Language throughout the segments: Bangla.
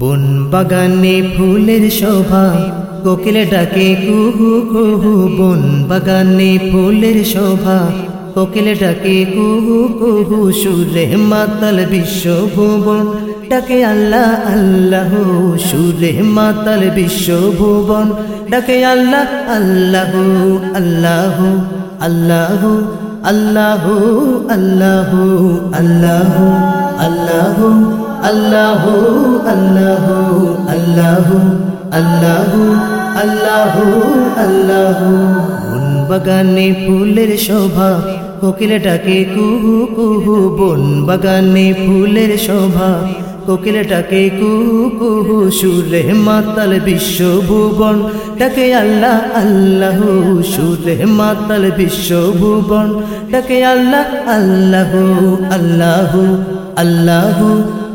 বন বাগানে ফুলের শোভা। কোকিল ডাকে, কুহু কুহু বন বাগানে ফুলের শোভা। কোকিল ডাকে, কুহু কুহু, সুরে মাতাল বিশ্ব ভুবন ডাকে, আল্লাহ আল্লাহ, সুরে মাতাল বিশ্ব ভুবন ডাকে, আল্লাহ আল্লাহ আল্লাহ আল্লাহ আল্লাহ আল্লাহ আল্লাহ আল্লাহ আল্লাহ আল্লাহ আল্লাহ আল্লাহ আল্লাহ আল্লাহ। বন বাগানে ফুলের শোভা কোকিল ডাকে কুহু কুহু। বন বাগানে ফুলের শোভা কোকিল ডাকে কুহু কুহু। সুরে মাতাল বিশ্ব ভুবন ডাকে আল্লাহ আল্লাহ। সুরে মাতাল বিশ্ব ভুবন ডাকে আল্লাহ আল্লাহ আল্লাহ আল্লাহ।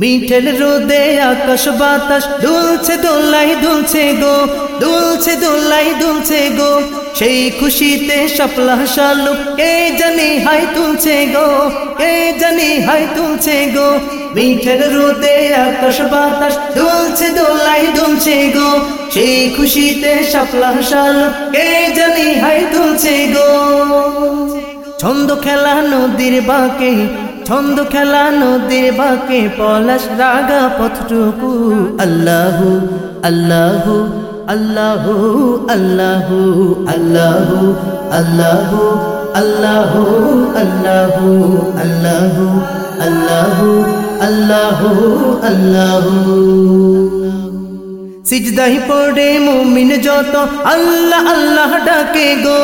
মিঠেল রোদে আকাশ বাতাস, দুলছে দোলাই দুলছে গো, দুলছে দোলাই দুলছে গো। সেই খুশিতে সপলা শালু, কে জানি হাই তুলছে গো, কে জানি হাই তুলছে গো। মিঠের রোদে আকাশ বাতাস, দুলছে দোলাই দুলছে গো। সেই খুশিতে সপলা শালু, কে জানি হাই তুলছে গো। ছন্দ খেলা নদীর বাঁকে ছন্দ খেলা নদীর বাঁকে পলাশ রাগা পথটুকু আল্লাহ আল্লাহ আল্লাহ আল্লাহ আল্লাহ আল্লাহ আল্লাহ আল্লাহ আল্লাহ আল্লাহ আল্লাহ আল্লাহ সিজদাহি পড়ে মুমিন যত। আল্লাহ আল্লাহ ডাকে গো,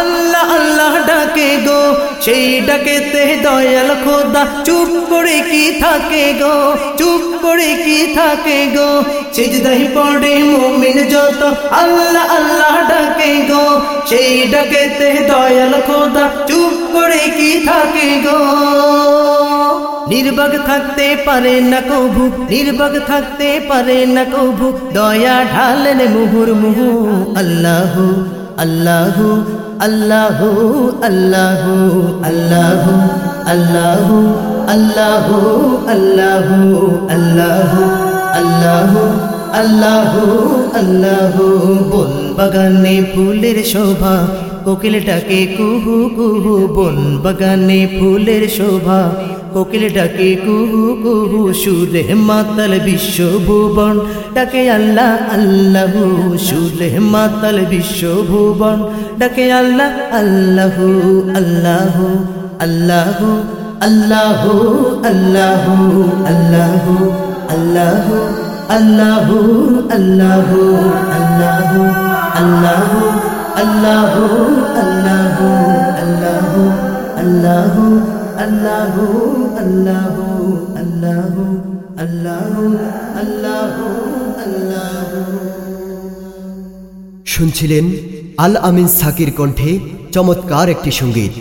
আল্লাহ আল্লাহ ডাকে গো। সেই ডাকেতে দয়াল খোদা, চুপ করে কি থাকে গো? চুপ করে কি থাকে গো? সিজদাহি পড়ে মুমিন যত, আল্লাহ আল্লাহ ডাকে গো। সেই ডাকেতে দয়াল খোদা, চুপ করে কি থাকে গো? নির্বাগ থাকতে পারে না কভু নির্বাগ থাকতে পারে না কভু দয়া ঢালেন মুহুর মুহু আল্লাহ আল্লাহ আল্লাহ আল্লাহ আল্লাহ আল্লাহ আল্লাহ আল্লাহ আল্লাহ আল্লাহ আল্লাহ আল্লাহ বন বাগানে ফুলের শোভা কোকিলটাকে কুহু কুহু বন বাগানে ফুলের শোভা কোকিল ডাকে কুহু কুহু সুরে মাতাল বিশ্ব ভুবন ডাকে আল্লাহ আল্লাহ সুরে মাতাল বিশ্ব ভুবন ডাকে আল্লাহ আল্লাহ আল্লাহ আল্লাহ আল্লাহ আল্লাহ আল্লাহ আল্লাহ আল্লাহ আল্লাহ আল্লাহ আল্লাহ আল্লাহ আল্লাহ আল্লাহ আল্লাহ আল্লাহ আল্লাহ আল্লাহ আল্লাহ। শুনছিলেন আল আমিন সাকির কণ্ঠে চমৎকার একটি সংগীত।